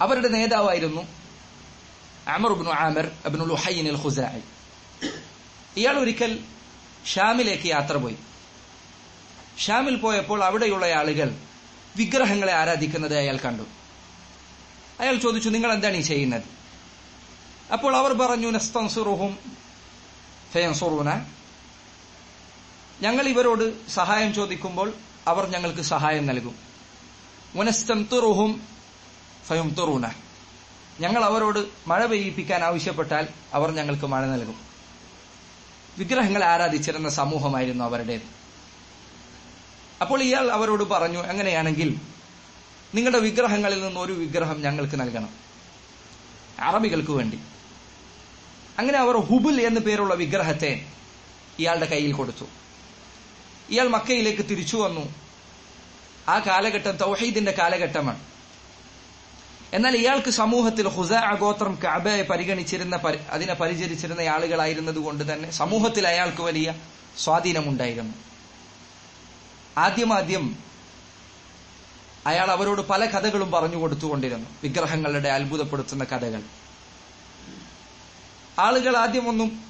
അവരുടെ നേതാവായിരുന്നു അമർ ഇബ്നു ആമർ ഇബ്നു ലുഹൈൻ അൽ ഖുസായി ഇയാൾ ഒരിക്കൽ ഷാമിലേക്ക് യാത്ര പോയി. ഷാമിൽ പോയപ്പോൾ അവിടെയുള്ള ആളുകൾ വിഗ്രഹങ്ങളെ ആരാധിക്കുന്നത് അയാൾ കണ്ടു. അയാൾ ചോദിച്ചു നിങ്ങൾ എന്താണ് ഈ ചെയ്യുന്നത്? അപ്പോൾ അവർ പറഞ്ഞു നസ്തൻസുറുഹും ഫയൻസുറൂന. ഞങ്ങൾ ഇവരോട് സഹായം ചോദിക്കുമ്പോൾ അവർ ഞങ്ങൾക്ക് സഹായം നൽകും. മുനസ്തംതുറുഹും ഫയുംതുറൂന ഞങ്ങൾ അവരോട് മഴ പെയ്യിപ്പിക്കാൻ ആവശ്യപ്പെട്ടാൽ അവർ ഞങ്ങൾക്ക് മഴ നൽകും. വിഗ്രഹങ്ങളെ ആരാധിച്ചിരുന്ന സമൂഹമായിരുന്നു അവരുടേത്. അപ്പോൾ ഇയാൾ അവരോട് പറഞ്ഞു അങ്ങനെയാണെങ്കിൽ നിങ്ങളുടെ വിഗ്രഹങ്ങളിൽ നിന്ന് ഒരു വിഗ്രഹം ഞങ്ങൾക്ക് നൽകണം. അറബികൾക്ക് വേണ്ടി. അങ്ങനെ അവർ ഹുബുൽ എന്നു പേരുള്ള വിഗ്രഹത്തെ ഇയാളുടെ കയ്യിൽ കൊടുത്തു. ഇയാൾ മക്കയിലേക്ക് തിരിച്ചു വന്നു. ആ കാലഘട്ടം തൗഹീദിന്റെ കാലഘട്ടമാണ്. എന്നാൽ ഇയാൾക്ക് സമൂഹത്തിൽ ഹുസ അഗോത്രം കഅബയെ പരിഗണിച്ചിരുന്ന അതിനെ പരിചരിച്ചിരുന്ന ആളുകളായിരുന്നത് കൊണ്ട് തന്നെ സമൂഹത്തിൽ അയാൾക്ക് വലിയ സ്വാധീനമുണ്ടായിരുന്നു. ആദ്യമാദ്യം അയാൾ അവരോട് പല കഥകളും പറഞ്ഞു കൊടുത്തുകൊണ്ടിരുന്നു. വിഗ്രഹങ്ങളുടെ അത്ഭുതപ്പെടുത്തുന്ന കഥകൾ. ആളുകൾ ആദ്യമൊന്നും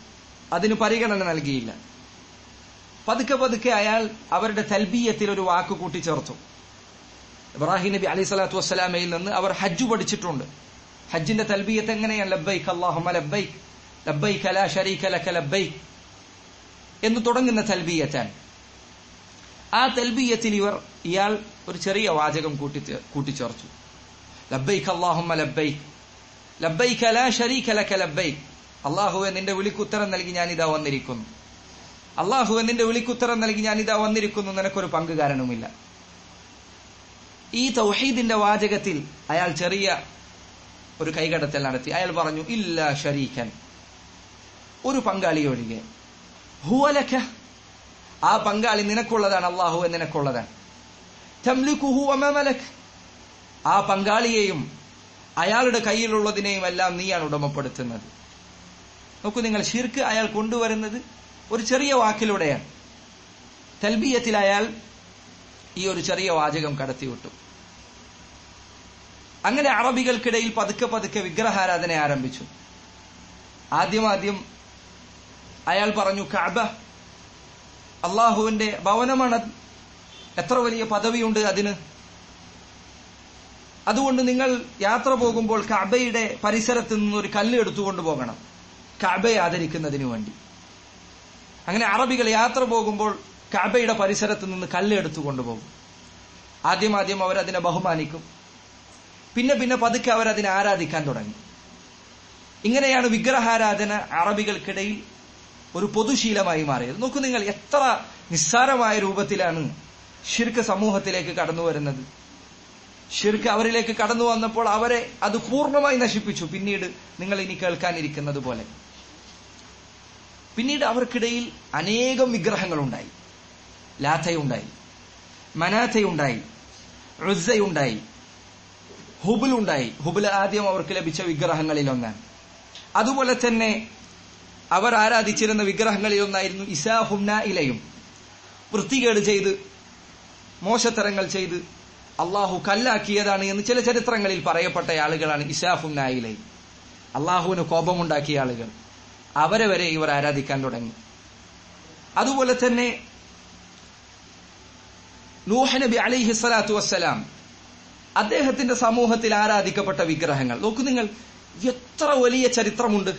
അതിന് പരിഗണന നൽകിയില്ല. പതുക്കെ പതുക്കെ അയാൾ അവരുടെ തൽബീയത്തിൽ ഒരു വാക്ക് കൂട്ടിച്ചേർത്തു. ഇബ്രാഹിം നബി അലൈഹി സ്വലാത്തു വസ്സലാമയിൽ നിന്ന് അവർ ഹജ്ജ് പഠിച്ചിട്ടുണ്ട്. ഹജ്ജിന്റെ തൽബീയത്ത് എങ്ങനെയാണ് ലബ്ബൈക്ക് അല്ലാഹുമ്മ ലബ്ബൈക്ക്. ലബ്ബൈക്ക് ലാ ശരീക ലക ലബ്ബൈക്ക്. എന്ന് തുടങ്ങുന്ന തൽബീയത്താണ്. ആ തൽബീയത്തിൽ ഇവർ ഇയാൾ ഒരു ചെറിയ വാചകം കൂട്ടി കൂട്ടിച്ചേർത്തു. ലബ്ബൈക്ക് അല്ലാഹുമ്മ ലബ്ബൈക്ക്. ലബ്ബൈക്ക് ലാ ശരീക ലക ലബ്ബൈക്ക്. അള്ളാഹുവെ നിന്റെ വിളിക്കുത്തരം നൽകി ഞാൻ ഇതാ വന്നിരിക്കുന്നു. അള്ളാഹുവെ നിന്റെ വിളിക്കുത്തരം നൽകി ഞാൻ ഇതാ വന്നിരിക്കുന്നു. നിനക്കൊരു പങ്കുകാരനുമില്ല. ഈ തൗഹീദിന്റെ വാചകത്തിൽ അയാൾ ചെറിയ ഒരു കൈകടത്തൽ നടത്തി. അയാൾ പറഞ്ഞു ഇല്ല ഷരീഖൻ ഒരു പങ്കാളി ഒഴികെ. ഹുവലഖ ആ പങ്കാളി നിനക്കുള്ളതാണ് അള്ളാഹു നിനക്കുള്ളതാണ്. തംലിക്കുഹു ആ പങ്കാളിയെയും അയാളുടെ കയ്യിലുള്ളതിനെയും എല്ലാം നീയാണ് ഉടമപ്പെടുത്തുന്നത്. നോക്കൂ നിങ്ങൾ ഷിർക്ക് അയാൾ കൊണ്ടുവരുന്നത് ഒരു ചെറിയ വാക്കിലൂടെയാണ്. തൽബീയത്തിൽ അയാൾ ഈ ഒരു ചെറിയ വാചകം കടത്തിവിട്ടു. അങ്ങനെ അറബികൾക്കിടയിൽ പതുക്കെ പതുക്കെ വിഗ്രഹാരാധന ആരംഭിച്ചു. ആദ്യമാദ്യം അയാൾ പറഞ്ഞു കഅബ അള്ളാഹുവിന്റെ ഭവനമാണ്. എത്ര വലിയ പദവിയുണ്ട് അതിന്? അതുകൊണ്ട് നിങ്ങൾ യാത്ര പോകുമ്പോൾ കഅബയുടെ പരിസരത്ത് നിന്ന് ഒരു കല്ല് എടുത്തുകൊണ്ട് പോകണം. കഅബയെ ആദരിക്കുന്നതിന് വേണ്ടി. അങ്ങനെ അറബികൾ യാത്ര പോകുമ്പോൾ കഅബയുടെ പരിസരത്ത് നിന്ന് കല്ല് എടുത്തു കൊണ്ടുപോകും. ആദ്യം ആദ്യം അവരതിനെ ബഹുമാനിക്കും. പിന്നെ പിന്നെ പതുക്കെ അവരതിനെ ആരാധിക്കാൻ തുടങ്ങി. ഇങ്ങനെയാണ് വിഗ്രഹാരാധന അറബികൾക്കിടയിൽ ഒരു പൊതുശീലമായി മാറിയത്. നോക്കൂ നിങ്ങൾ എത്ര നിസ്സാരമായ രൂപത്തിലാണ് ഷിർക്ക് സമൂഹത്തിലേക്ക് കടന്നു വരുന്നത്. ഷിർക്ക് അവരിലേക്ക് കടന്നു വന്നപ്പോൾ അവരെ അത് പൂർണമായി നശിപ്പിച്ചു. പിന്നീട് നിങ്ങൾ ഇനി കേൾക്കാനിരിക്കുന്നത് പോലെ പിന്നീട് അവർക്കിടയിൽ അനേകം വിഗ്രഹങ്ങളുണ്ടായി. ലാഥയുണ്ടായി മനാഥയുണ്ടായി റുസയുണ്ടായി ഹുബിലുണ്ടായി. ഹുബിൽ ആദ്യം അവർക്ക് ലഭിച്ച വിഗ്രഹങ്ങളിൽ ഒന്നാണ് അതുപോലെ തന്നെ അവർ ആരാധിച്ചിരുന്ന വിഗ്രഹങ്ങളിൽ ഒന്നായിരുന്നു ഇസാഹുംന ഇലയും. വൃത്തികേട് ചെയ്ത് മോശത്തരങ്ങൾ ചെയ്ത് അള്ളാഹു കല്ലാക്കിയതാണ് എന്ന് ചില ചരിത്രങ്ങളിൽ പറയപ്പെട്ട ആളുകളാണ് ഇസാഫും ഇലയിൽ അള്ളാഹുവിന് കോപമുണ്ടാക്കിയ ആളുകൾ. അവരെ വരെ ഇവർ ആരാധിക്കാൻ തുടങ്ങി. അതുപോലെ തന്നെ നൂഹ് നബി അലൈഹി സ്വലാത്തു വസ്സലാം. അദ്ദേഹത്തിന്റെ സമൂഹത്തിൽ ആരാധിക്കപ്പെട്ട വിഗ്രഹങ്ങൾ. നോക്കൂ നിങ്ങൾ എത്ര വലിയ ചരിത്രമുണ്ട്.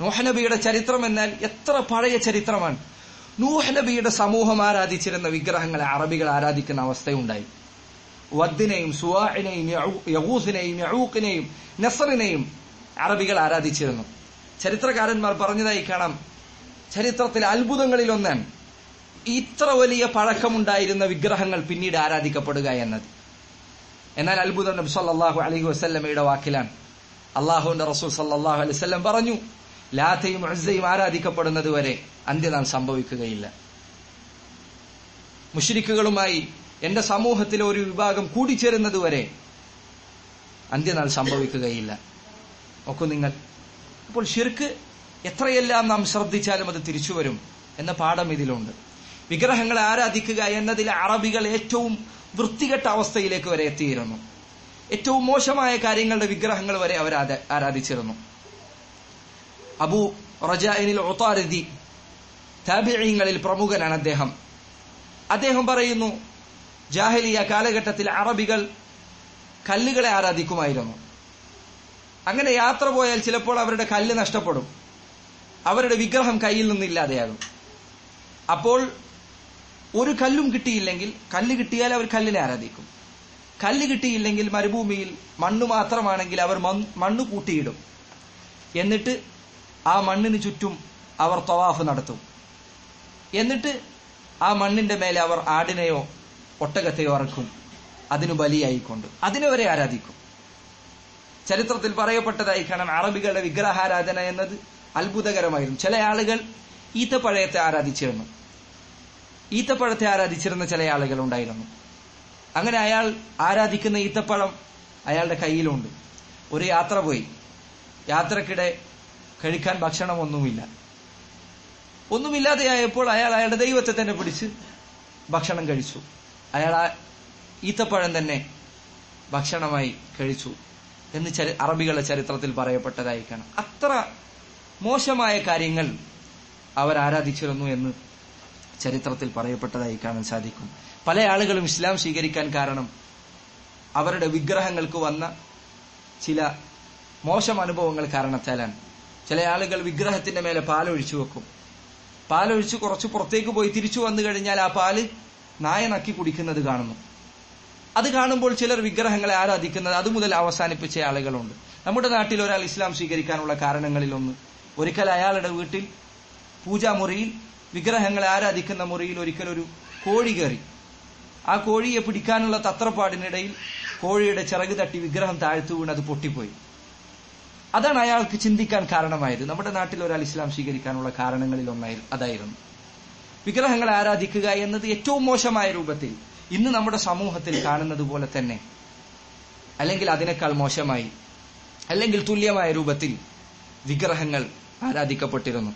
നൂഹ് നബിയുടെ ചരിത്രം എന്നാൽ എത്ര പഴയ ചരിത്രമാണ്. നൂഹ് നബിയുടെ സമൂഹം ആരാധിച്ചിരുന്ന വിഗ്രഹങ്ങളെ അറബികൾ ആരാധിക്കുന്ന അവസ്ഥയുണ്ടായി. വദ്ദിനെയും സുവാഹിനെയും യഹൂസിനെയും യഹൂക്കിനെയും നസറിനെയും അറബികൾ ആരാധിച്ചിരുന്നു. ചരിത്രകാരന്മാർ പറഞ്ഞതായി കാണാം. ചരിത്രത്തിലെ അത്ഭുതങ്ങളിൽ ഒന്നാണ് ഇത്ര വലിയ പഴക്കമുണ്ടായിരുന്ന വിഗ്രഹങ്ങൾ പിന്നീട് ആരാധിക്കപ്പെടുക എന്നത്. എന്നാൽ അത്ഭുതം നബി സല്ലാഹു അലഹി വസല്ലമയുടെ വാക്കിലാണ്. അള്ളാഹുവിന്റെ റസൂൽ സല്ലാഹു അലൈഹി വസല്ലം പറഞ്ഞു ലാത്തയും അസയും ആരാധിക്കപ്പെടുന്നത് വരെ അന്ത്യനാൾ സംഭവിക്കുകയില്ല. മുഷരിക്കുകളുമായി എന്റെ സമൂഹത്തിലെ ഒരു വിഭാഗം കൂടിച്ചേരുന്നത് വരെ അന്ത്യനാൾ സംഭവിക്കുകയില്ല. നോക്കൂ നിങ്ങൾ അപ്പോൾ ഷിർക്ക് എത്രയെല്ലാം നാം ശ്രദ്ധിച്ചാലും അത് തിരിച്ചു വരും എന്ന പാഠം ഇതിലുണ്ട്. വിഗ്രഹങ്ങളെ ആരാധിക്കുക എന്നതിൽ അറബികൾ ഏറ്റവും വൃത്തികെട്ട അവസ്ഥയിലേക്ക് വരെ എത്തിയിരുന്നു. ഏറ്റവും മോശമായ കാര്യങ്ങളുടെ വിഗ്രഹങ്ങൾ വരെ അവർ ആരാധിച്ചിരുന്നു. അബു റജാനിൽ ഒത്താരതി താബിഴിങ്ങളിൽ പ്രമുഖനാണ് അദ്ദേഹം. അദ്ദേഹം പറയുന്നു ജാഹലിയ കാലഘട്ടത്തിൽ അറബികൾ കല്ലുകളെ ആരാധിക്കുമായിരുന്നു. അങ്ങനെ യാത്ര പോയാൽ ചിലപ്പോൾ അവരുടെ കല്ല് നഷ്ടപ്പെടും. അവരുടെ വിഗ്രഹം കയ്യിൽ നിന്നില്ലാതെയാകും. അപ്പോൾ ഒരു കല്ലും കിട്ടിയില്ലെങ്കിൽ കല്ല് കിട്ടിയാൽ അവർ കല്ലിനെ ആരാധിക്കും. കല്ല് കിട്ടിയില്ലെങ്കിൽ മരുഭൂമിയിൽ മണ്ണ് മാത്രമാണെങ്കിൽ അവർ മണ്ണ് കൂട്ടിയിടും. എന്നിട്ട് ആ മണ്ണിന് ചുറ്റും അവർ തവാഫ് നടത്തും. എന്നിട്ട് ആ മണ്ണിന്റെ മേലെ അവർ ആടിനെയോ ഒട്ടകത്തെയോ ഇറക്കും അതിനു ബലിയായിക്കൊണ്ട് അതിനെ വരെ ആരാധിക്കും. ചരിത്രത്തിൽ പറയപ്പെട്ടതായി കാണാൻ അറബികളുടെ വിഗ്രഹാരാധന എന്നത് അത്ഭുതകരമായിരുന്നു. ചില ആളുകൾ ഈത്തപ്പഴയത്തെ ആരാധിച്ചിരുന്നു. ഈത്തപ്പഴത്തെ ആരാധിച്ചിരുന്ന ചില ആളുകൾ ഉണ്ടായിരുന്നു. അങ്ങനെ അയാൾ ആരാധിക്കുന്ന ഈത്തപ്പഴം അയാളുടെ കയ്യിലുണ്ട്. ഒരു യാത്ര പോയി. യാത്രക്കിടെ കഴിക്കാൻ ഭക്ഷണം ഭക്ഷണമൊന്നുമില്ല ഒന്നുമില്ലാതെയായപ്പോൾ അയാൾ അയാളുടെ ദൈവത്തെ തന്നെ പിടിച്ച് ഭക്ഷണം കഴിച്ചു. അയാൾ ആ ഈത്തപ്പഴം തന്നെ ഭക്ഷണമായി കഴിച്ചു എന്ന് അറബികളുടെ ചരിത്രത്തിൽ പറയപ്പെട്ടതായി അത്ര മോശമായ കാര്യങ്ങൾ അവർ ആരാധിച്ചിരുന്നു എന്ന് ചരിത്രത്തിൽ പറയപ്പെട്ടതായി കാണാൻ സാധിക്കും. പല ആളുകളും ഇസ്ലാം സ്വീകരിക്കാൻ കാരണം അവരുടെ വിഗ്രഹങ്ങൾക്ക് വന്ന ചില മോശം അനുഭവങ്ങൾ കാരണത്താലാണ്. ചില ആളുകൾ വിഗ്രഹത്തിന്റെ മേലെ പാലൊഴിച്ചു വെക്കും. പാലൊഴിച്ച് കുറച്ച് പുറത്തേക്ക് പോയി തിരിച്ചു വന്നു കഴിഞ്ഞാൽ ആ പാൽ നായ നക്കി കുടിക്കുന്നത് കാണുന്നു. അത് കാണുമ്പോൾ ചിലർ വിഗ്രഹങ്ങളെ ആരാധിക്കുന്നത് അതുമുതൽ അവസാനിപ്പിച്ച ആളുകളുണ്ട്. നമ്മുടെ നാട്ടിൽ ഒരാൾ ഇസ്ലാം സ്വീകരിക്കാനുള്ള കാരണങ്ങളിലൊന്ന് ഒരിക്കൽ അയാളുടെ വീട്ടിൽ പൂജാമുറിയിൽ വിഗ്രഹങ്ങളെ ആരാധിക്കുന്ന മുറിയിൽ ഒരിക്കലൊരു കോഴി കയറി. ആ കോഴിയെ പിടിക്കാനുള്ള തത്രപ്പാടിനിടയിൽ കോഴിയുടെ ചിറക് തട്ടി വിഗ്രഹം താഴ്ത്തു വീണ് അത് പൊട്ടിപ്പോയി. അതാണ് അയാൾക്ക് ചിന്തിക്കാൻ കാരണമായത്. നമ്മുടെ നാട്ടിൽ ഒരാൾ ഇസ്ലാം സ്വീകരിക്കാനുള്ള കാരണങ്ങളിൽ ഒന്നായി അതായിരുന്നു. വിഗ്രഹങ്ങളെ ആരാധിക്കുക എന്നത് ഏറ്റവും മോശമായ രൂപത്തിൽ ഇന്ന് നമ്മുടെ സമൂഹത്തിൽ കാണുന്നത് പോലെ തന്നെ അല്ലെങ്കിൽ അതിനേക്കാൾ മോശമായി അല്ലെങ്കിൽ തുല്യമായ രൂപത്തിൽ വിഗ്രഹങ്ങൾ ആരാധിക്കപ്പെട്ടിരുന്നു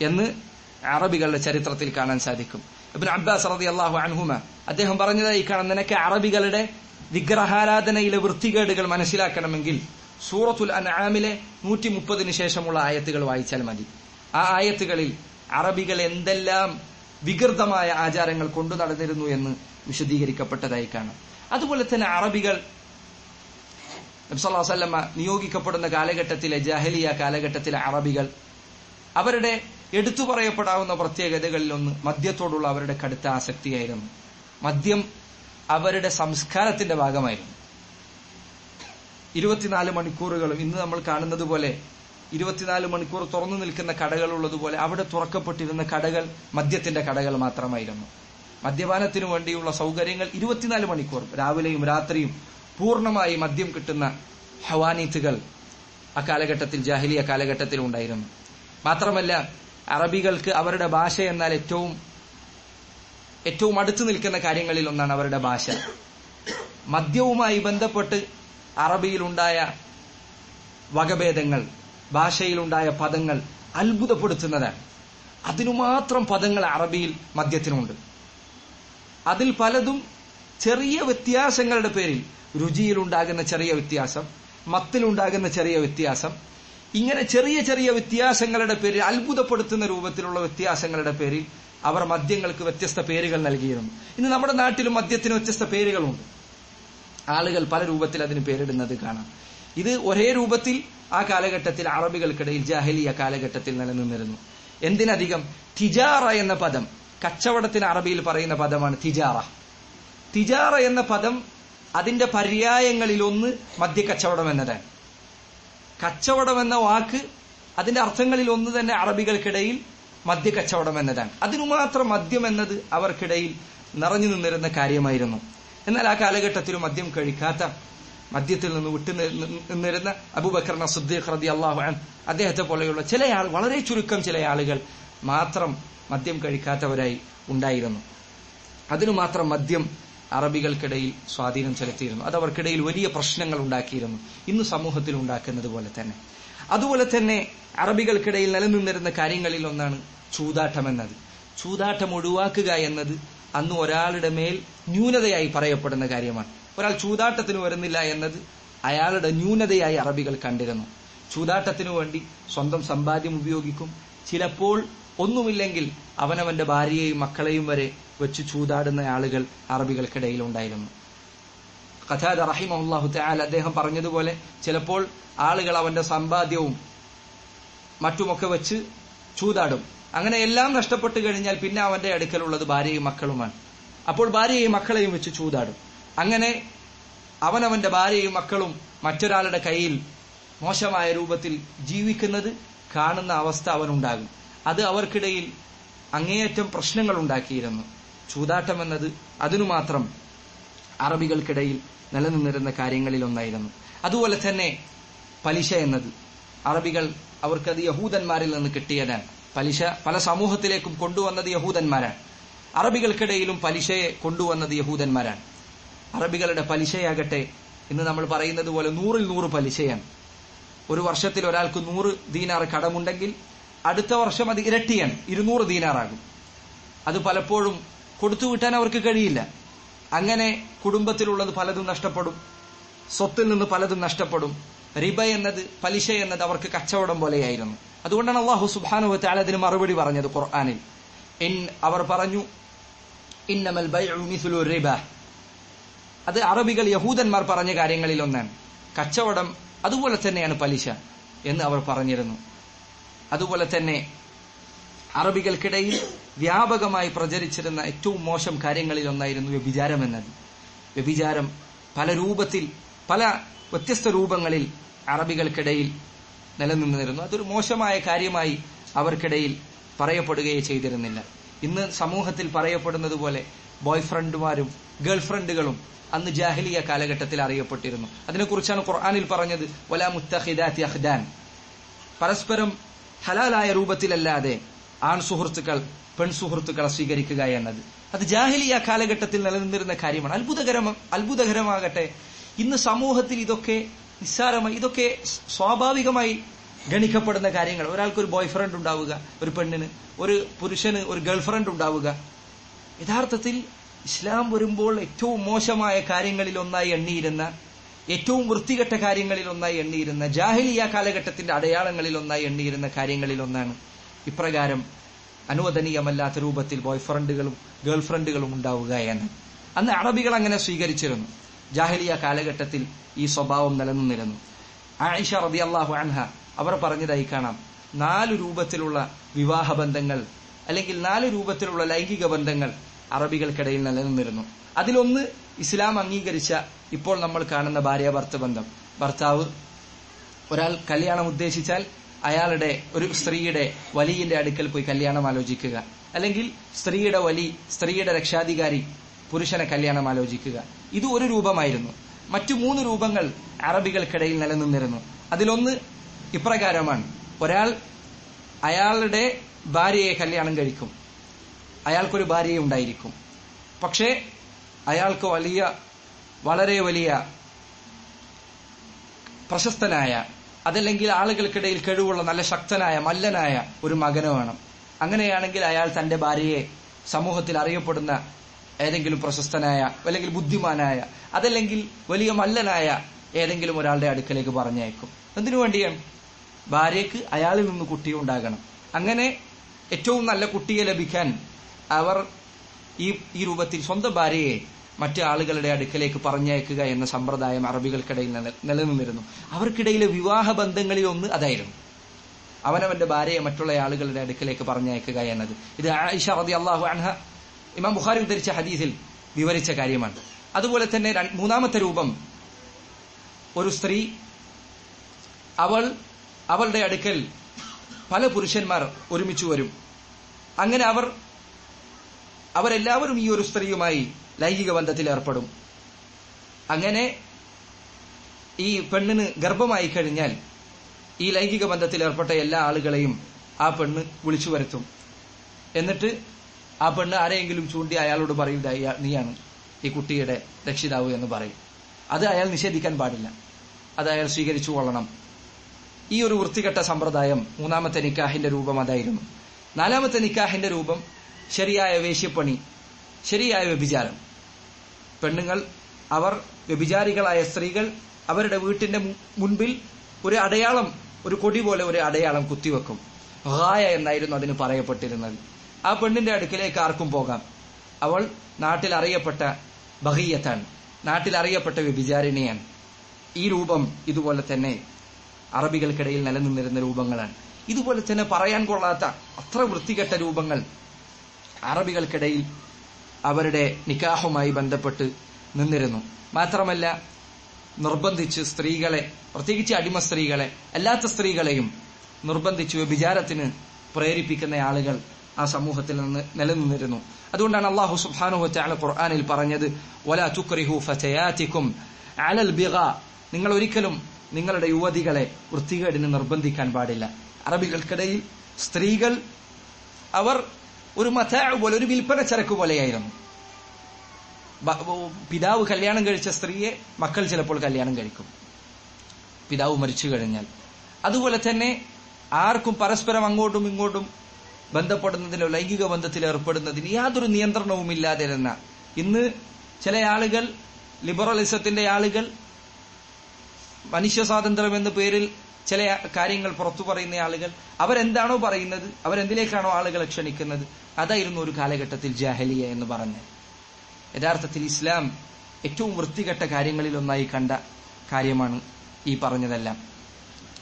എന്ന് അറബികളുടെ ചരിത്രത്തിൽ കാണാൻ സാധിക്കും. ഇബിൻ അബ്ബാസ് റതി അള്ളാഹു അൻഹുമ അദ്ദേഹം പറഞ്ഞതായി കാണാൻ നിനക്ക് അറബികളുടെ വിഗ്രഹാരാധനയിലെ വൃത്തികേടുകൾ മനസ്സിലാക്കണമെങ്കിൽ സൂറത്തുൽ അൻആമിലെ നൂറ്റി മുപ്പതിന് ശേഷമുള്ള ആയത്തുകൾ വായിച്ചാൽ മതി. ആ ആയത്തുകളിൽ അറബികൾ എന്തെല്ലാം വികൃതമായ ആചാരങ്ങൾ കൊണ്ടു നടന്നിരുന്നു എന്ന് വിശദീകരിക്കപ്പെട്ടതായി കാണാം. അതുപോലെ തന്നെ അറബികൾ നബ്സല്ലാ വല്ലമ്മ നിയോഗിക്കപ്പെടുന്ന കാലഘട്ടത്തിലെ ജാഹലിയ കാലഘട്ടത്തിലെ അറബികൾ അവരുടെ എടുത്തു പറയപ്പെടാവുന്ന പ്രത്യേകതകളിൽ ഒന്ന് മദ്യത്തോടുള്ള അവരുടെ കടുത്ത ആസക്തിയായിരുന്നു. മദ്യം അവരുടെ സംസ്കാരത്തിന്റെ ഭാഗമായിരുന്നു. ഇരുപത്തിനാല് മണിക്കൂറുകളും ഇന്ന് നമ്മൾ കാണുന്നത് പോലെ ഇരുപത്തിനാല് മണിക്കൂർ തുറന്നു നിൽക്കുന്ന കടകൾ ഉള്ളതുപോലെ അവിടെ തുറക്കപ്പെട്ടിരുന്ന കടകൾ മദ്യത്തിന്റെ കടകൾ മാത്രമായിരുന്നു. മദ്യപാനത്തിനു വേണ്ടിയുള്ള സൗകര്യങ്ങൾ ഇരുപത്തിനാല് മണിക്കൂർ. രാവിലെയും രാത്രിയും പൂർണമായി മദ്യം കിട്ടുന്ന ഹവാനീത്തുകൾ അക്കാലഘട്ടത്തിൽ കാലഘട്ടത്തിൽ ജാഹിലിയ കാലഘട്ടത്തിൽ ഉണ്ടായിരുന്നു മാത്രമല്ല അറബികൾക്ക് അവരുടെ ഭാഷ എന്നാൽ ഏറ്റവും ഏറ്റവും അടുത്തു നിൽക്കുന്ന കാര്യങ്ങളിൽ ഒന്നാണ് അവരുടെ ഭാഷ. മദ്യവുമായി ബന്ധപ്പെട്ട് അറബിയിലുണ്ടായ വകഭേദങ്ങൾ ഭാഷയിലുണ്ടായ പദങ്ങൾ അത്ഭുതപ്പെടുത്തുന്നതാണ്. അതിനു മാത്രം പദങ്ങൾ അറബിയിൽ മദ്യത്തിനുണ്ട്. അതിൽ പലതും ചെറിയ വ്യത്യാസങ്ങളുടെ പേരിൽ രുചിയിലുണ്ടാകുന്ന ചെറിയ വ്യത്യാസം മത്തിലുണ്ടാകുന്ന ചെറിയ വ്യത്യാസം ഇങ്ങനെ ചെറിയ ചെറിയ വ്യത്യാസങ്ങളുടെ പേരിൽ അത്ഭുതപ്പെടുത്തുന്ന രൂപത്തിലുള്ള വ്യത്യാസങ്ങളുടെ പേരിൽ അവർ മദ്യങ്ങൾക്ക് വ്യത്യസ്ത പേരുകൾ നൽകിയിരുന്നു. ഇന്ന് നമ്മുടെ നാട്ടിലും മദ്യത്തിന് വ്യത്യസ്ത പേരുകളുണ്ട്. ആളുകൾ പല രൂപത്തിൽ അതിന് പേരിടുന്നത് കാണാം. ഇത് ഒരേ രൂപത്തിൽ ആ കാലഘട്ടത്തിൽ അറബികൾക്കിടയിൽ ജാഹലിയ കാലഘട്ടത്തിൽ നിലനിന്നിരുന്നു. എന്തിനധികം? തിജാറ എന്ന പദം കച്ചവടത്തിന് അറബിയിൽ പറയുന്ന പദമാണ് തിജാറ. തിജാറ എന്ന പദം അതിന്റെ പര്യായങ്ങളിൽ ഒന്ന് മദ്യക്കച്ചവടം എന്നതാണ്. കച്ചവടം എന്ന വാക്ക് അതിന്റെ അർത്ഥങ്ങളിൽ ഒന്ന് തന്നെ അറബികൾക്കിടയിൽ മദ്യക്കച്ചവടം എന്നതാണ് അതിനു മാത്രം മദ്യം എന്നത് അവർക്കിടയിൽ നിറഞ്ഞു നിന്നിരുന്ന കാര്യമായിരുന്നു. എന്നാൽ ആ കാലഘട്ടത്തിൽ മദ്യം കഴിക്കാത്ത മദ്യത്തിൽ നിന്ന് വിട്ടു നിന്നിരുന്ന അബൂബക്കർ സുദ്ദീഖ് റതി അള്ളാഹു അദ്ദേഹത്തെ പോലെയുള്ള ചില ആൾ വളരെ ചുരുക്കം ചില ആളുകൾ മാത്രം മദ്യം കഴിക്കാത്തവരായി ഉണ്ടായിരുന്നു. അതിനു മാത്രം മദ്യം അറബികൾക്കിടയിൽ സ്വാധീനം ചെലുത്തിയിരുന്നു. അത് അവർക്കിടയിൽ വലിയ പ്രശ്നങ്ങൾ ഉണ്ടാക്കിയിരുന്നു. ഇന്ന് സമൂഹത്തിൽ ഉണ്ടാക്കുന്നത് പോലെ തന്നെ. അതുപോലെ തന്നെ അറബികൾക്കിടയിൽ നിലനിന്നിരുന്ന കാര്യങ്ങളിൽ ഒന്നാണ് ചൂതാട്ടം എന്നത്. ചൂതാട്ടം ഒഴിവാക്കുക എന്നത് അന്ന് ഒരാളുടെ മേൽ ന്യൂനതയായി പറയപ്പെടുന്ന കാര്യമാണ്. ഒരാൾ ചൂതാട്ടത്തിന് വരുന്നില്ല എന്നത് അയാളുടെ ന്യൂനതയായി അറബികൾ കണ്ടിരുന്നു. ചൂതാട്ടത്തിനു വേണ്ടി സ്വന്തം സമ്പാദ്യം ഉപയോഗിക്കും. ചിലപ്പോൾ ഒന്നുമില്ലെങ്കിൽ അവനവന്റെ ഭാര്യയെയും മക്കളെയും വരെ വെച്ച് ചൂതാടുന്ന ആളുകൾ അറബികൾക്കിടയിൽ ഉണ്ടായിരുന്നു. കഥാദ റഹിമഹുല്ലാഹു തആല അദ്ദേഹം പറഞ്ഞതുപോലെ ചിലപ്പോൾ ആളുകൾ അവന്റെ സമ്പാദ്യവും മറ്റുമൊക്കെ വെച്ച് ചൂതാടും. അങ്ങനെ എല്ലാം നഷ്ടപ്പെട്ടു കഴിഞ്ഞാൽ പിന്നെ അവന്റെ അടുക്കലുള്ളത് ഭാര്യയും മക്കളുമാണ്. അപ്പോൾ ഭാര്യയെയും മക്കളെയും വെച്ച് ചൂതാടും. അങ്ങനെ അവനവന്റെ ഭാര്യയും മക്കളും മറ്റൊരാളുടെ കയ്യിൽ മോശമായ രൂപത്തിൽ ജീവിക്കുന്നത് കാണുന്ന അവസ്ഥ അവനുണ്ടാകും. അത് അവർക്കിടയിൽ അങ്ങേയറ്റം പ്രശ്നങ്ങൾ ഉണ്ടാക്കിയിരുന്നു. ചൂതാട്ടം എന്നത് അതിനു മാത്രം അറബികൾക്കിടയിൽ നിലനിന്നിരുന്ന കാര്യങ്ങളിൽ ഒന്നായിരുന്നു. അതുപോലെ തന്നെ പലിശ എന്നത്. അറബികൾ അവർക്കത് യഹൂദന്മാരിൽ നിന്ന് കിട്ടിയതാണ്. പലിശ പല സമൂഹത്തിലേക്കും കൊണ്ടുവന്നത് യഹൂദന്മാരാണ്. അറബികൾക്കിടയിലും പലിശയെ കൊണ്ടുവന്നത് യഹൂദന്മാരാണ്. അറബികളുടെ പലിശയാകട്ടെ ഇന്ന് നമ്മൾ പറയുന്നത് പോലെ നൂറിൽ നൂറ് പലിശയാണ്. ഒരു വർഷത്തിൽ ഒരാൾക്ക് നൂറ് ദീനാർ കടമുണ്ടെങ്കിൽ അടുത്ത വർഷം അത് ഇരട്ടിയാണ് ഇരുന്നൂറ് ദീനാറാകും. അത് പലപ്പോഴും കൊടുത്തു വിട്ടാൻ അവർക്ക് കഴിയില്ല. അങ്ങനെ കുടുംബത്തിലുള്ളത് പലതും നഷ്ടപ്പെടും. സ്വത്തിൽ നിന്ന് പലതും നഷ്ടപ്പെടും. റിബ എന്നത് പലിശ എന്നത് അവർക്ക് കച്ചവടം പോലെയായിരുന്നു. അതുകൊണ്ടാണ് അള്ളാഹു സുബാനു താല അതിന് മറുപടി പറഞ്ഞത് ഖുർആാനിൽ. അവർ പറഞ്ഞു റിബ. അത് അറബികൾ യഹൂദന്മാർ പറഞ്ഞ കാര്യങ്ങളിൽ ഒന്നാണ്. കച്ചവടം അതുപോലെ തന്നെയാണ് പലിശ എന്ന് അവർ പറഞ്ഞിരുന്നു. അതുപോലെ തന്നെ അറബികൾക്കിടയിൽ വ്യാപകമായി പ്രചരിച്ചിരുന്ന ഏറ്റവും മോശം കാര്യങ്ങളിൽ ഒന്നായിരുന്നു വ്യഭിചാരം എന്നത്. വ്യഭിചാരം പല രൂപത്തിൽ പല വ്യത്യസ്ത രൂപങ്ങളിൽ അറബികൾക്കിടയിൽ നിലനിന്നിരുന്നു. അതൊരു മോശമായ കാര്യമായി അവർക്കിടയിൽ പറയപ്പെടുകയേ ചെയ്തിരുന്നില്ല. ഇന്ന് സമൂഹത്തിൽ പറയപ്പെടുന്നത് പോലെ ബോയ് ഗേൾഫ്രണ്ടുകളും ഗേൾ ഫ്രണ്ടുകളും അന്ന് ജാഹിലിയ കാലഘട്ടത്തിൽ അറിയപ്പെട്ടിരുന്നു. അതിനെക്കുറിച്ചാണ് ഖുർആാനിൽ പറഞ്ഞത് വലാ മുത്തഹിദാത്തി അഹ്ദാൻ പരസ്പരം ഹലാലായ രൂപത്തിലല്ലാതെ ആൺ സുഹൃത്തുക്കൾ പെൺ സുഹൃത്തുക്കളെ സ്വീകരിക്കുക എന്നത്. അത് ജാഹിലിയ കാലഘട്ടത്തിൽ നിലനിന്നിരുന്ന കാര്യമാണ്. അത്ഭുതകരം അത്ഭുതകരമാകട്ടെ. ഇന്ന് സമൂഹത്തിൽ ഇതൊക്കെ നിസ്സാരമായി ഇതൊക്കെ സ്വാഭാവികമായി ഗണിക്കപ്പെടുന്ന കാര്യങ്ങൾ. ഒരാൾക്ക് ഒരു ബോയ്ഫ്രണ്ട് ഉണ്ടാവുക ഒരു പെണ്ണിന്. ഒരു പുരുഷന് ഒരു ഗേൾ ഫ്രണ്ട് ഉണ്ടാവുക. യഥാർത്ഥത്തിൽ ഇസ്ലാം വരുമ്പോൾ ഏറ്റവും മോശമായ കാര്യങ്ങളിൽ ഒന്നായി എണ്ണിയിരുന്ന ഏറ്റവും വൃത്തികെട്ട കാര്യങ്ങളിൽ ഒന്നായി എണ്ണിയിരുന്ന ജാഹിലിയ കാലഘട്ടത്തിന്റെ അടയാളങ്ങളിൽ ഒന്നായി എണ്ണിയിരുന്ന കാര്യങ്ങളിൽ ഒന്നാണ് ഇപ്രകാരം അനുവദനീയമല്ലാത്ത രൂപത്തിൽ ബോയ്ഫ്രണ്ടുകളും ഗേൾഫ്രണ്ടുകളും ഗേൾ ഫ്രണ്ടുകളും ഉണ്ടാവുക എന്ന്. അന്ന് അറബികൾ അങ്ങനെ സ്വീകരിച്ചിരുന്നു. ജാഹിലിയ കാലഘട്ടത്തിൽ ഈ സ്വഭാവം നിലനിന്നിരുന്നു. ആയിഷ റബി അള്ളാഹു അൻഹ അവർ പറഞ്ഞതായി കാണാം. നാല് രൂപത്തിലുള്ള വിവാഹ ബന്ധങ്ങൾ അല്ലെങ്കിൽ നാല് രൂപത്തിലുള്ള ലൈംഗിക ബന്ധങ്ങൾ അറബികൾക്കിടയിൽ നിലനിന്നിരുന്നു. അതിലൊന്ന് ഇസ്ലാം അംഗീകരിച്ച ഇപ്പോൾ നമ്മൾ കാണുന്ന ഭാര്യ ഭർത്ത ബന്ധം. ഭർത്താവ് ഒരാൾ കല്യാണം ഉദ്ദേശിച്ചാൽ അയാളുടെ ഒരു സ്ത്രീയുടെ വലിയന്റെ അടുക്കൽ പോയി കല്യാണം ആലോചിക്കുക. അല്ലെങ്കിൽ സ്ത്രീയുടെ വലി സ്ത്രീയുടെ രക്ഷാധികാരി പുരുഷനെ കല്യാണം ആലോചിക്കുക. ഇത് ഒരു രൂപമായിരുന്നു. മറ്റു മൂന്ന് രൂപങ്ങൾ അറബികൾക്കിടയിൽ നിലനിന്നിരുന്നു. അതിലൊന്ന് ഇപ്രകാരമാണ്. ഒരാൾ അയാളുടെ ഭാര്യയെ കല്യാണം കഴിക്കും. അയാൾക്കൊരു ഭാര്യയെ ഉണ്ടായിരിക്കും. പക്ഷേ അയാൾക്ക് വലിയ വളരെ വലിയ പ്രശസ്തനായ അതല്ലെങ്കിൽ ആളുകൾക്കിടയിൽ കഴിവുള്ള നല്ല ശക്തനായ മല്ലനായ ഒരു മകന് വേണം. അങ്ങനെയാണെങ്കിൽ അയാൾ തന്റെ ഭാര്യയെ സമൂഹത്തിൽ അറിയപ്പെടുന്ന ഏതെങ്കിലും പ്രശസ്തനായ അല്ലെങ്കിൽ ബുദ്ധിമാനായ അതല്ലെങ്കിൽ വലിയ മല്ലനായ ഏതെങ്കിലും ഒരാളുടെ അടുക്കലേക്ക് പറഞ്ഞയക്കും. എന്തിനു വേണ്ടിയാണ് ഭാര്യയ്ക്ക് അയാളിൽ നിന്ന് കുട്ടിയുണ്ടാകണം. അങ്ങനെ ഏറ്റവും നല്ല കുട്ടിയെ ലഭിക്കാൻ അവർ ഈ ഈ രൂപത്തിൽ സ്വന്തം ഭാര്യയെ മറ്റു ആളുകളുടെ അടുക്കലേക്ക് പറഞ്ഞയക്കുക എന്ന സമ്പ്രദായം അറബികൾക്കിടയിൽ നിലനിന്നിരുന്നു. അവർക്കിടയിലെ വിവാഹ ബന്ധങ്ങളിൽ ഒന്ന് അതായിരുന്നു. അവനവന്റെ ഭാര്യയെ മറ്റുള്ള ആളുകളുടെ അടുക്കലേക്ക് പറഞ്ഞയക്കുക എന്നത്. ഇത് ആയിഷ അള്ളാഹു അൻഹ ഇമാം ബുഖാരി ഉദ്ധരിച്ച ഹദീസിൽ വിവരിച്ച കാര്യമാണ്. അതുപോലെ തന്നെ മൂന്നാമത്തെ രൂപം. ഒരു സ്ത്രീ അവൾ അവളുടെ അടുക്കൽ പല പുരുഷന്മാർ ഒരുമിച്ച് വരും. അങ്ങനെ അവർ അവരെല്ലാവരും ഈ ഒരു സ്ത്രീയുമായി ലൈംഗിക ബന്ധത്തിൽ ഏർപ്പെടും. അങ്ങനെ ഈ പെണ്ണിന് ഗർഭമായി കഴിഞ്ഞാൽ ഈ ലൈംഗിക ബന്ധത്തിൽ ഏർപ്പെട്ട എല്ലാ ആളുകളെയും ആ പെണ്ണ് വിളിച്ചു വരുത്തും. എന്നിട്ട് ആ പെണ്ണ് ആരെയെങ്കിലും ചൂണ്ടി അയാളോട് പറയും "ദാ ഇയാ- നീയാണ് ഈ കുട്ടിയുടെ രക്ഷിതാവ് എന്ന് പറയും. അത് അയാൾ നിഷേധിക്കാൻ പാടില്ല. അത് അയാൾ സ്വീകരിച്ചു കൊള്ളണം. ഈ ഒരു വൃത്തികെട്ട സമ്പ്രദായം മൂന്നാമത്തെ നിക്കാഹിന്റെ രൂപം അതായിരുന്നു. നാലാമത്തെ നിക്കാഹിന്റെ രൂപം ശരിയായ വേശ്യപ്പണി ശരിയായ വ്യഭിചാരം. പെണ്ണുങ്ങൾ അവർ വ്യഭിചാരികളായ സ്ത്രീകൾ അവരുടെ വീട്ടിന്റെ മുൻപിൽ ഒരു അടയാളം ഒരു കൊടി പോലെ ഒരു അടയാളം കുത്തിവെക്കും. ഹായ എന്നായിരുന്നു അതിന് പറയപ്പെട്ടിരുന്നത്. ആ പെണ്ണിന്റെ അടുക്കിലേക്ക് ആർക്കും പോകാം. അവൾ നാട്ടിൽ അറിയപ്പെട്ട ബഹീയത്താണ് നാട്ടിൽ അറിയപ്പെട്ട വ്യഭിചാരിണിയാണ് ഈ രൂപം ഇതുപോലെ തന്നെ അറബികൾക്കിടയിൽ നിലനിന്നിരുന്ന രൂപങ്ങളാണ്. ഇതുപോലെ തന്നെ പറയാൻ കൊള്ളാത്ത അത്ര വൃത്തികെട്ട രൂപങ്ങൾ അറബികൾക്കിടയിൽ അവരുടെ നിക്കാഹുമായി ബന്ധപ്പെട്ട് നിന്നിരുന്നു. മാത്രമല്ല നിർബന്ധിച്ച് സ്ത്രീകളെ പ്രത്യേകിച്ച് അടിമ സ്ത്രീകളെ അല്ലാത്ത സ്ത്രീകളെയും നിർബന്ധിച്ച് വ്യഭിചാരത്തിന് പ്രേരിപ്പിക്കുന്ന ആളുകൾ ആ സമൂഹത്തിൽ നിന്ന് നിലനിന്നിരുന്നു. അതുകൊണ്ടാണ് അള്ളാഹു ഖുർആാനിൽ ഖുർആനിൽ പറഞ്ഞത് ഒല തുക്രിഹു ഫയാത്തിക്കും അലൽ ബിഗ. നിങ്ങൾ ഒരിക്കലും നിങ്ങളുടെ യുവതികളെ വൃത്തികേടിന് നിർബന്ധിക്കാൻ പാടില്ല. അറബികൾക്കിടയിൽ സ്ത്രീകൾ അവർ ഒരു മതാവ് പോലെ ഒരു വിൽപ്പന ചരക്ക് പോലെയായിരുന്നു. പിതാവ് കല്യാണം കഴിച്ച സ്ത്രീയെ മക്കൾ ചിലപ്പോൾ കല്യാണം കഴിക്കും. പിതാവ് മരിച്ചു കഴിഞ്ഞാൽ. അതുപോലെ തന്നെ ആർക്കും പരസ്പരം അങ്ങോട്ടും ഇങ്ങോട്ടും ബന്ധപ്പെടുന്നതിലോ ലൈംഗിക ബന്ധത്തിൽ ഏർപ്പെടുന്നതിന് യാതൊരു നിയന്ത്രണവും ഇല്ലാതിരുന്ന ഇന്ന് ചില ആളുകൾ ലിബറലിസത്തിന്റെ ആളുകൾ മനുഷ്യ സ്വാതന്ത്ര്യം എന്ന പേരിൽ ചില കാര്യങ്ങൾ പുറത്തു പറയുന്ന ആളുകൾ അവരെന്താണോ പറയുന്നത് അവരെന്തിലേക്കാണോ ആളുകളെ ക്ഷണിക്കുന്നത് അതായിരുന്നു ഒരു കാലഘട്ടത്തിൽ ജാഹലിയ എന്ന് പറഞ്ഞ്. യഥാർത്ഥത്തിൽ ഇസ്ലാം ഏറ്റവും വൃത്തികെട്ട കാര്യങ്ങളിൽ ഒന്നായി കണ്ട കാര്യമാണ് ഈ പറഞ്ഞതെല്ലാം.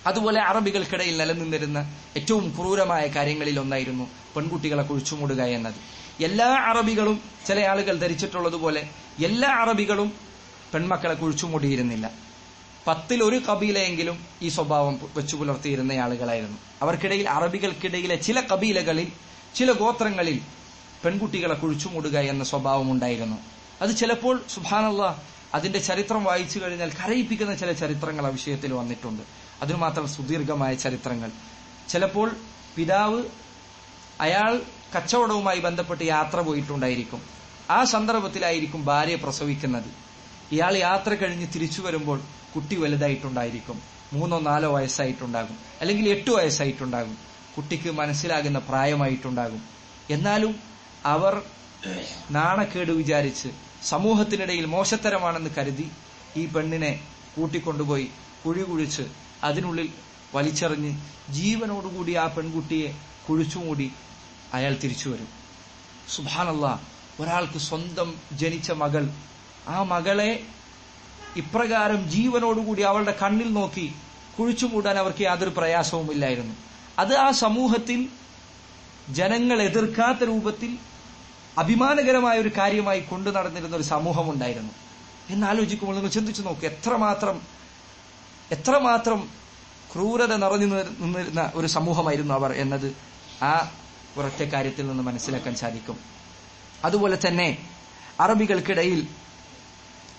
അതുപോലെ അറബികൾക്കിടയിൽ നിലനിന്നിരുന്ന ഏറ്റവും ക്രൂരമായ കാര്യങ്ങളിൽ ഒന്നായിരുന്നു പെൺകുട്ടികളെ കുഴിച്ചുമൂടുക എന്നത്. എല്ലാ അറബികളും ചില ആളുകൾ ധരിച്ചിട്ടുള്ളതുപോലെ എല്ലാ അറബികളും പെൺമക്കളെ കുഴിച്ചുമൂടിയിരുന്നില്ല. പത്തിൽ ഒരു കബീലയെങ്കിലും ഈ സ്വഭാവം വെച്ചു പുലർത്തിയിരുന്ന ആളുകളായിരുന്നു. അവർക്കിടയിൽ അറബികൾക്കിടയിലെ ചില കബീലകളിൽ ചില ഗോത്രങ്ങളിൽ പെൺകുട്ടികളെ കുഴിച്ചുമൂടുക എന്ന സ്വഭാവം ഉണ്ടായിരുന്നു. അത് ചിലപ്പോൾ സുബാനല്ല അതിന്റെ ചരിത്രം വായിച്ചു കഴിഞ്ഞാൽ കരയിപ്പിക്കുന്ന ചില ചരിത്രങ്ങൾ ആ വിഷയത്തിൽ വന്നിട്ടുണ്ട്. അതിനുമാത്രം സുദീർഘമായ ചരിത്രങ്ങൾ. ചിലപ്പോൾ പിതാവ് അയാൾ കച്ചവടവുമായി ബന്ധപ്പെട്ട് യാത്ര പോയിട്ടുണ്ടായിരിക്കും. ആ സന്ദർഭത്തിലായിരിക്കും ഭാര്യ പ്രസവിക്കുന്നത്. ഇയാൾ യാത്ര കഴിഞ്ഞ് തിരിച്ചു വരുമ്പോൾ കുട്ടി വലുതായിട്ടുണ്ടായിരിക്കും. മൂന്നോ നാലോ വയസ്സായിട്ടുണ്ടാകും. അല്ലെങ്കിൽ എട്ട് വയസ്സായിട്ടുണ്ടാകും. കുട്ടിക്ക് മനസ്സിലാകുന്ന പ്രായമായിട്ടുണ്ടാകും. എന്നാലും അവർ നാണക്കേട് വിചാരിച്ച് സമൂഹത്തിനിടയിൽ മോശത്തരമാണെന്ന് കരുതി ഈ പെണ്ണിനെ കൂട്ടിക്കൊണ്ടുപോയി കുഴി കുഴിച്ച് അതിനുള്ളിൽ വലിച്ചെറിഞ്ഞ് ജീവനോടുകൂടി ആ പെൺകുട്ടിയെ കുഴിച്ചുമൂടി അയാൾ തിരിച്ചു വരും. സുബാനല്ല ഒരാൾക്ക് സ്വന്തം ജനിച്ച മകൾ ആ മകളെ ഇപ്രകാരം ജീവനോടുകൂടി അവളുടെ കണ്ണിൽ നോക്കി കുഴിച്ചുമൂടാൻ അവർക്ക് യാതൊരു പ്രയാസവുമില്ലായിരുന്നു. അത് ആ സമൂഹത്തിൽ ജനങ്ങൾ എതിർക്കാത്ത രൂപത്തിൽ അഭിമാനകരമായ ഒരു കാര്യമായി കൊണ്ടു നടന്നിരുന്ന ഒരു സമൂഹമുണ്ടായിരുന്നു. എന്നാലോചിക്കുമ്പോൾ നിങ്ങൾ ചിന്തിച്ചു നോക്കൂ എത്രമാത്രം എത്രമാത്രം ക്രൂരത നിറഞ്ഞു നിന്നിരുന്ന ഒരു സമൂഹമായിരുന്നു അവർ എന്നത് ആ ഒരൊറ്റ കാര്യത്തിൽ നിന്ന് മനസ്സിലാക്കാൻ സാധിക്കും. അതുപോലെ തന്നെ അറബികൾക്കിടയിൽ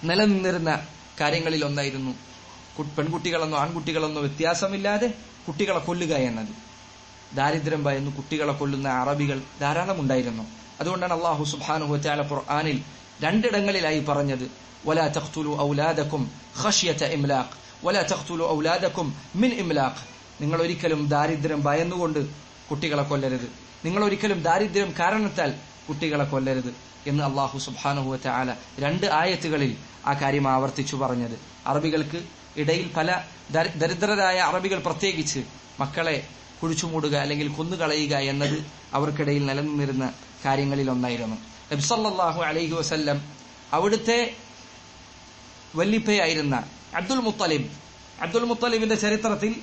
നിലനിന്നിരുന്ന കാര്യങ്ങളിൽ ഒന്നായിരുന്നു പെൺകുട്ടികളെന്നോ ആൺകുട്ടികളെന്നോ വ്യത്യാസമില്ലാതെ കുട്ടികളെ കൊല്ലുക എന്നത്. ദാരിദ്ര്യം ഭയന്ന് കുട്ടികളെ കൊല്ലുന്ന അറബികൾ ധാരാളം ഉണ്ടായിരുന്നു. അതുകൊണ്ടാണ് അള്ളാഹു സുബ്ഹാനഹു ഖുർആാനിൽ രണ്ടിടങ്ങളിലായി പറഞ്ഞത് വലാ തഖ്തുലു ഔലാദക്കും ഖശ്യത ഇംലാഖ് വലാ തഖ്തുലു ഔലാദക്കും മിൻ ഇംലാഖ്. നിങ്ങൾ ഒരിക്കലും ദാരിദ്ര്യം ഭയന്നുകൊണ്ട് കുട്ടികളെ കൊല്ലരുത്. നിങ്ങൾ ഒരിക്കലും ദാരിദ്ര്യം കാരണത്താൽ കുട്ടികളെ കൊല്ലരുത് എന്ന് അള്ളാഹു സുബ്ഹാനഹു ആല രണ്ട് ആയത്തുകളിൽ ആ കാര്യം ആവർത്തിച്ചു പറഞ്ഞത്. അറബികൾക്ക് ഇടയിൽ പല ദരിദ്രരായ അറബികൾ പ്രത്യേകിച്ച് മക്കളെ കുഴിച്ചുമൂടുക അല്ലെങ്കിൽ കൊന്നുകളയുക എന്നത് അവർക്കിടയിൽ നിലനിന്നിരുന്ന കാര്യങ്ങളിൽ ഒന്നായിരുന്നു. നബ്സല്ലാഹു അലൈഹി വസല്ലം അവിടുത്തെ വല്ലിപ്പയായിരുന്ന അബ്ദുൽ മുത്തലിബ്. അബ്ദുൽ മുത്തലിബിന്റെ ചരിത്രത്തിൽ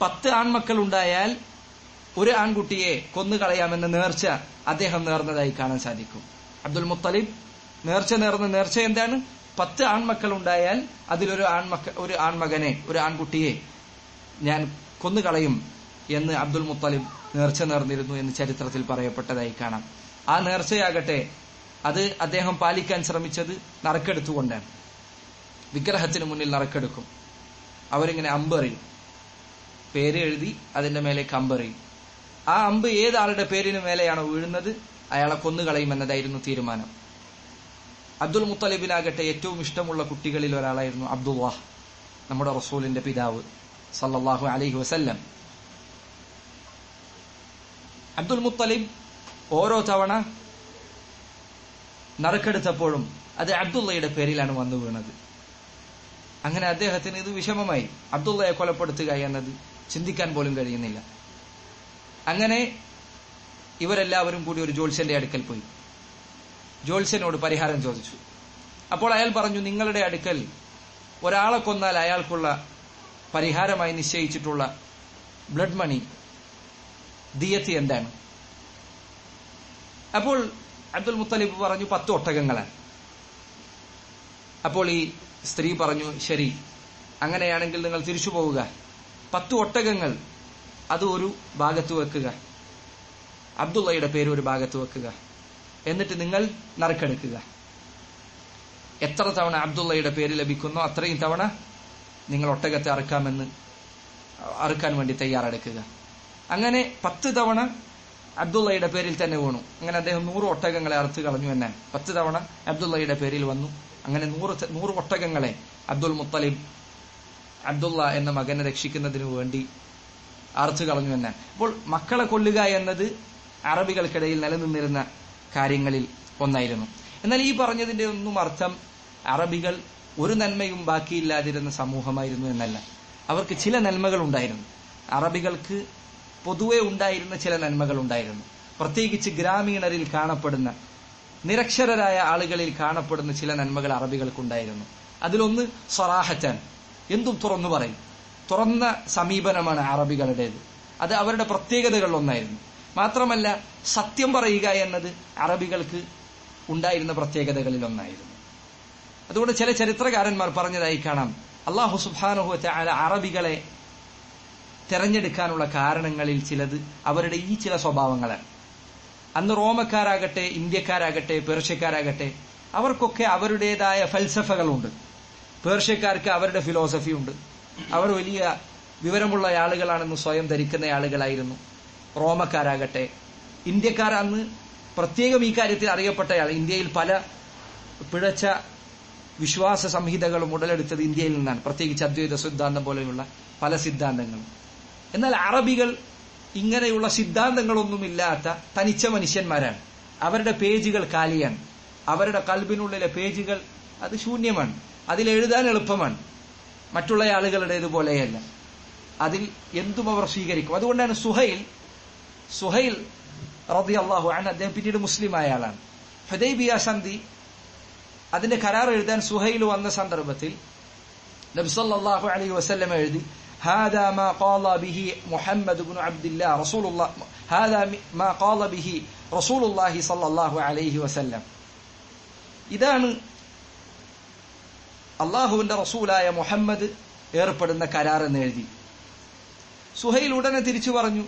പത്ത് ആൺമക്കൾ ഉണ്ടായാൽ ഒരു ആൺകുട്ടിയെ കൊന്നുകളയാമെന്ന നേർച്ച അദ്ദേഹം നേർന്നതായി കാണാൻ സാധിക്കും. അബ്ദുൽ മുത്തലിബ് നേർച്ച നേർന്ന നേർച്ച എന്താണ്? പത്ത് ആൺമക്കൾ ഉണ്ടായാൽ അതിലൊരു ആൺമക്ക ഒരു ആൺമകനെ ഒരു ആൺകുട്ടിയെ ഞാൻ കൊന്നുകളയും എന്ന് അബ്ദുൽ മുത്തലിബ് നേർച്ച നേർന്നിരുന്നു എന്ന് ചരിത്രത്തിൽ പറയപ്പെട്ടതായി കാണാം. ആ നേർച്ചയാകട്ടെ അത് അദ്ദേഹം പാലിക്കാൻ ശ്രമിച്ചത് നറുക്കെടുത്തുകൊണ്ടാണ്. വിഗ്രഹത്തിന് മുന്നിൽ നറുക്കെടുക്കും. അവരിങ്ങനെ അമ്പെറിയും. പേര് എഴുതി അതിന്റെ മേലേക്ക് അമ്പെറിയും. ആ അമ്പ് ഏതാളുടെ പേരിന് മേലെയാണോ വീഴുന്നത്? അയാളെ കൊന്നുകളയും എന്നതായിരുന്നു തീരുമാനം. അബ്ദുൽ മുത്തലിബിനാകട്ടെ ഏറ്റവും ഇഷ്ടമുള്ള കുട്ടികളിൽ ഒരാളായിരുന്നു അബ്ദുല്ലാഹ് നമ്മുടെ റസൂലിന്റെ പിതാവ് സല്ലാഹു അലൈഹി വസല്ലം. അബ്ദുൽ മുത്തലിബ് ഓരോ തവണ നറുക്കെടുത്തപ്പോഴും അത് അബ്ദുള്ളയുടെ പേരിലാണ് വന്നു വീണത്. അങ്ങനെ അദ്ദേഹത്തിന് ഇത് വിഷമമായി. അബ്ദുള്ളയെ കൊലപ്പെടുത്തുക എന്നത് ചിന്തിക്കാൻ പോലും കഴിയുന്നില്ല. അങ്ങനെ ഇവരെല്ലാവരും കൂടി ഒരു ജോത്സ്യന്റെ അടുക്കൽ പോയി. ജോത്സ്യനോട് പരിഹാരം ചോദിച്ചു. അപ്പോൾ അയാൾ പറഞ്ഞു നിങ്ങളുടെ അടുക്കൽ ഒരാളെ കൊന്നാൽ അയാൾക്കുള്ള പരിഹാരമായി നിശ്ചയിച്ചിട്ടുള്ള ബ്ലഡ് മണി ദിയത്തി എന്താണ്? അപ്പോൾ അബ്ദുൽ മുത്തലിബ് പറഞ്ഞു പത്ത് ഒട്ടകങ്ങളാണ്. അപ്പോൾ ഈ സ്ത്രീ പറഞ്ഞു ശരി അങ്ങനെയാണെങ്കിൽ നിങ്ങൾ തിരിച്ചു പോവുക പത്ത് ഒട്ടകങ്ങൾ അത് ഒരു ഭാഗത്ത് വെക്കുക. അബ്ദുള്ളയുടെ പേര് ഒരു ഭാഗത്ത് വെക്കുക. എന്നിട്ട് നിങ്ങൾ നറുക്കെടുക്കുക. എത്ര തവണ അബ്ദുള്ളയുടെ പേര് ലഭിക്കുന്നോ അത്രയും തവണ നിങ്ങൾ ഒട്ടകത്തെ അറുക്കാമെന്ന് അറുക്കാൻ വേണ്ടി തയ്യാറെടുക്കുക. അങ്ങനെ പത്ത് തവണ അബ്ദുള്ളയുടെ പേരിൽ തന്നെ വീണു. അങ്ങനെ അദ്ദേഹം നൂറ് ഒട്ടകങ്ങളെ അറുത്ത് കളഞ്ഞു തന്നെ പത്ത് തവണ അബ്ദുള്ളയുടെ പേരിൽ വന്നു. അങ്ങനെ നൂറ് നൂറ് ഒട്ടകങ്ങളെ അബ്ദുൽ മുത്തലിബ് അബ്ദുള്ള എന്ന മകനെ രക്ഷിക്കുന്നതിനു വേണ്ടി അറുത്തു കളഞ്ഞു എന്ന്. അപ്പോൾ മക്കളെ കൊല്ലുക എന്നത് അറബികൾക്കിടയിൽ നിലനിന്നിരുന്ന കാര്യങ്ങളിൽ ഒന്നായിരുന്നു. എന്നാൽ ഈ പറഞ്ഞതിന്റെ ഒന്നും അർത്ഥം അറബികൾ ഒരു നന്മയും ബാക്കിയില്ലാതിരുന്ന സമൂഹമായിരുന്നു എന്നല്ല. അവർക്ക് ചില നന്മകൾ ഉണ്ടായിരുന്നു അറബികൾക്ക് പൊതുവെ ഉണ്ടായിരുന്ന ചില നന്മകൾ ഉണ്ടായിരുന്നു പ്രത്യേകിച്ച് ഗ്രാമീണരിൽ കാണപ്പെടുന്ന നിരക്ഷരരായ ആളുകളിൽ കാണപ്പെടുന്ന ചില നന്മകൾ അറബികൾക്കുണ്ടായിരുന്നു. അതിലൊന്ന് സറാഹറ്റാൻ എന്തും തുറന്നു പറയും. തുറന്ന സമീപനമാണ് അറബികളുടേത്. അത് അവരുടെ പ്രത്യേകതകളിലൊന്നായിരുന്നു. മാത്രമല്ല സത്യം പറയുക എന്നത് അറബികൾക്ക് ഉണ്ടായിരുന്ന പ്രത്യേകതകളിൽ ഒന്നായിരുന്നു അതുകൊണ്ട് ചില ചരിത്രകാരന്മാർ പറഞ്ഞതായി കാണാം അള്ളാഹു സുബാനുഹു അല അറബികളെ തെരഞ്ഞെടുക്കാനുള്ള കാരണങ്ങളിൽ ചിലത് അവരുടെ ഈ ചില സ്വഭാവങ്ങളാണ്. അന്ന് റോമക്കാരാകട്ടെ ഇന്ത്യക്കാരാകട്ടെ പേർഷ്യക്കാരാകട്ടെ അവർക്കൊക്കെ അവരുടേതായ ഫൽസഫകളുണ്ട്. പേർഷ്യക്കാർക്ക് അവരുടെ ഫിലോസഫി ഉണ്ട് അവർ വലിയ വിവരമുള്ള ആളുകളാണെന്ന് സ്വയം ധരിക്കുന്ന ആളുകളായിരുന്നു. റോമക്കാരാകട്ടെ. ഇന്ത്യക്കാർ അന്ന് പ്രത്യേകം ഈ കാര്യത്തിൽ അറിയപ്പെട്ടയാൾ. ഇന്ത്യയിൽ പല പിഴച്ച വിശ്വാസ സംഹിതകളും ഉടലെടുത്തത് ഇന്ത്യയിൽ നിന്നാണ്. പ്രത്യേകിച്ച് അദ്വൈത സിദ്ധാന്തം പോലെയുള്ള പല സിദ്ധാന്തങ്ങളും. എന്നാൽ അറബികൾ ഇങ്ങനെയുള്ള സിദ്ധാന്തങ്ങളൊന്നുമില്ലാത്ത തനിച്ച മനുഷ്യന്മാരാണ്. അവരുടെ പേജുകൾ കാലിയാണ്. അവരുടെ കൽബിനുള്ളിലെ പേജുകൾ അത് ശൂന്യമാണ്. അതിലെഴുതാൻ എളുപ്പമാണ്. മറ്റുള്ള ആളുകളുടേതുപോലെയല്ല അതിൽ എന്തും അവർ സ്വീകരിക്കും അതുകൊണ്ടാണ് സുഹൈൽ സുഹൈൽ റബി അള്ളാഹു ആണ് അദ്ദേഹം പിന്നീട് മുസ്ലിമായ ആളാണ് ഹുദൈബിയ സന്ധി അതിന്റെ കരാർ എഴുതാൻ സുഹൈൽ വന്ന സന്ദർഭത്തിൽ നബി സല്ലല്ലാഹു അലൈഹി വസല്ലം എഴുതി هذا ما قال به محمد بن عبد الله رسول الله هذا ما قال به رسول الله صلى الله عليه وسلم ഇതാണ് അള്ളാഹുവിന്റെ റസൂലായ മുഹമ്മദ് ഏർപ്പെടുന്ന കരാർ എന്ന് എഴുതി. സുഹൈൽ ഉടനെ തിരിച്ചു പറഞ്ഞു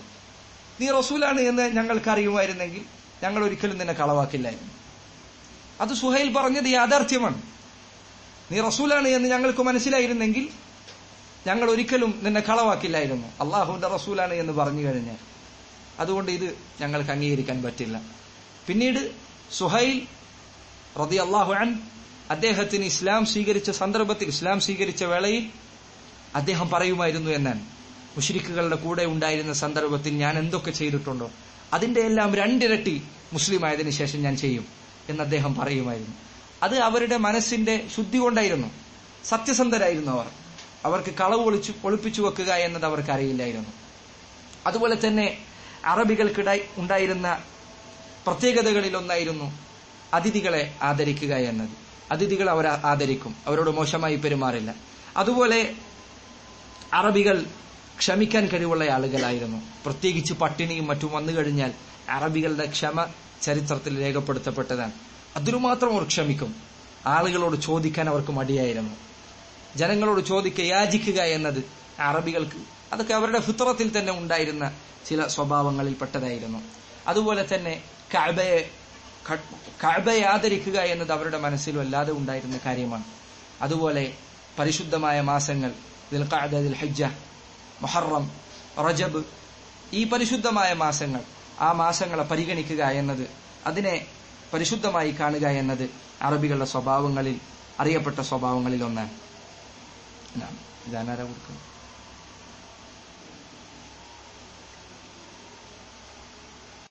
നീ റസൂലാണ് എന്ന് ഞങ്ങൾക്ക് അറിയുമായിരുന്നെങ്കിൽ ഞങ്ങൾ ഒരിക്കലും നിന്നെ കളവാക്കില്ലായിരുന്നു. അത് സുഹൈൽ പറഞ്ഞത് യാഥാർത്ഥ്യമാണ്. നീ റസൂലാണ് എന്ന് ഞങ്ങൾക്ക് മനസ്സിലായിരുന്നെങ്കിൽ ഞങ്ങൾ ഒരിക്കലും നിന്നെ കളവാക്കില്ലായിരുന്നു. അള്ളാഹുവിന്റെ റസൂലാണ് എന്ന് പറഞ്ഞു കഴിഞ്ഞാൽ അതുകൊണ്ട് ഇത് ഞങ്ങൾക്ക് അംഗീകരിക്കാൻ പറ്റില്ല. പിന്നീട് സുഹൈൽ റതി അള്ളാഹു അദ്ദേഹത്തിന് ഇസ്ലാം സ്വീകരിച്ച സന്ദർഭത്തിൽ ഇസ്ലാം സ്വീകരിച്ച വേളയിൽ അദ്ദേഹം പറയുമായിരുന്നു എന്നാൽ മുഷരിക്കുകളുടെ കൂടെ ഉണ്ടായിരുന്ന സന്ദർഭത്തിൽ ഞാൻ എന്തൊക്കെ ചെയ്തിട്ടുണ്ടോ അതിന്റെ എല്ലാം രണ്ടിരട്ടി മുസ്ലിം ആയതിനു ശേഷം ഞാൻ ചെയ്യും എന്ന് അദ്ദേഹം പറയുമായിരുന്നു. അത് അവരുടെ മനസ്സിന്റെ ശുദ്ധി കൊണ്ടായിരുന്നു. സത്യസന്ധരായിരുന്നു അവർ. അവർക്ക് കളവ് ഒളിച്ചു ഒളിപ്പിച്ചു വെക്കുക എന്നത് അവർക്ക് അറിയില്ലായിരുന്നു. അതുപോലെ തന്നെ അറബികൾക്കിടയിൽ ഉണ്ടായിരുന്ന പ്രത്യേകതകളിൽ ഒന്നായിരുന്നു അതിഥികളെ ആദരിക്കുക എന്നത്. അതിഥികൾ അവർ ആദരിക്കും. അവരോട് മോശമായി പെരുമാറില്ല. അതുപോലെ അറബികൾ ക്ഷമിക്കാൻ കഴിവുള്ള ആളുകളായിരുന്നു. പ്രത്യേകിച്ച് പട്ടിണിയും മറ്റും വന്നു കഴിഞ്ഞാൽ അറബികളുടെ ക്ഷമ ചരിത്രത്തിൽ രേഖപ്പെടുത്തപ്പെട്ടതാണ്. അതിനുമാത്രം അവർ ക്ഷമിക്കും. ആളുകളോട് ചോദിക്കാൻ അവർക്ക് മടിയായിരുന്നു. ജനങ്ങളോട് ചോദിക്കുക യാചിക്കുക എന്നത് അറബികൾക്ക് അതൊക്കെ അവരുടെ ഫിത്രത്തിൽ തന്നെ ഉണ്ടായിരുന്ന ചില സ്വഭാവങ്ങളിൽ പെട്ടതായിരുന്നു അതുപോലെ തന്നെ കഅബയെ കഅബയെ ആദരിക്കുക എന്നത് അവരുടെ മനസ്സിൽ വല്ലാതെ ഉണ്ടായിരുന്ന കാര്യമാണ്. അതുപോലെ പരിശുദ്ധമായ മാസങ്ങൾ ദിൽഖഅദ മൊഹറം മുഹറം റജബ് ഈ പരിശുദ്ധമായ മാസങ്ങൾ ആ മാസങ്ങളെ പരിഗണിക്കുക എന്നത് അതിനെ പരിശുദ്ധമായി കാണുക എന്നത് അറബികളുടെ സ്വഭാവങ്ങളിൽ അറിയപ്പെട്ട സ്വഭാവങ്ങളിൽ ഒന്നാണ് ഇതാനാരാ കൊടുക്കുന്നത്?